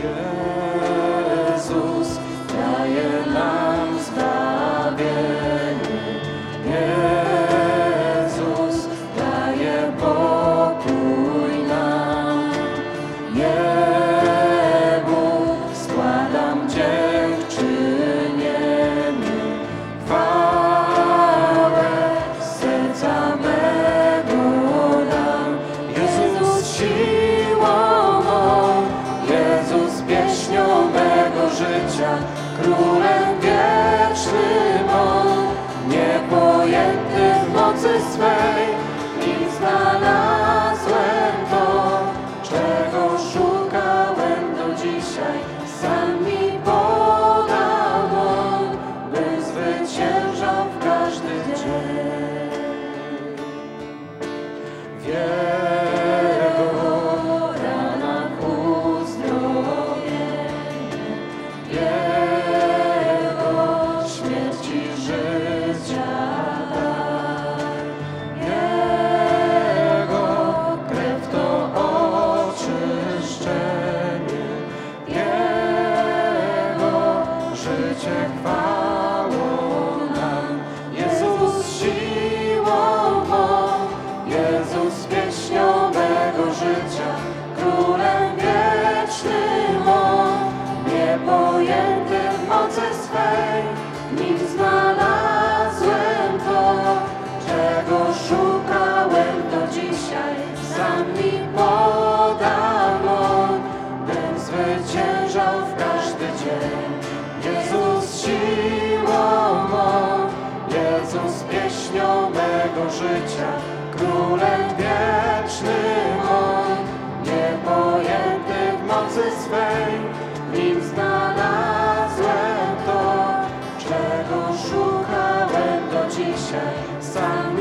good. W mocy swej, nim zwyciężał w każdy dzień. życia, królem wiecznym on, niepojęty w mocy swej, nim znalazłem to, czego szukałem do dzisiaj, sam